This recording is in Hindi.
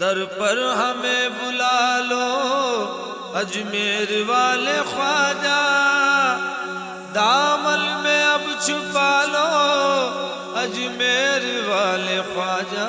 दर पर हमें बुला लो, अजमेर वाले ख्वाजा। दामल में अब छुपा लो, अजमेर वाले ख्वाजा।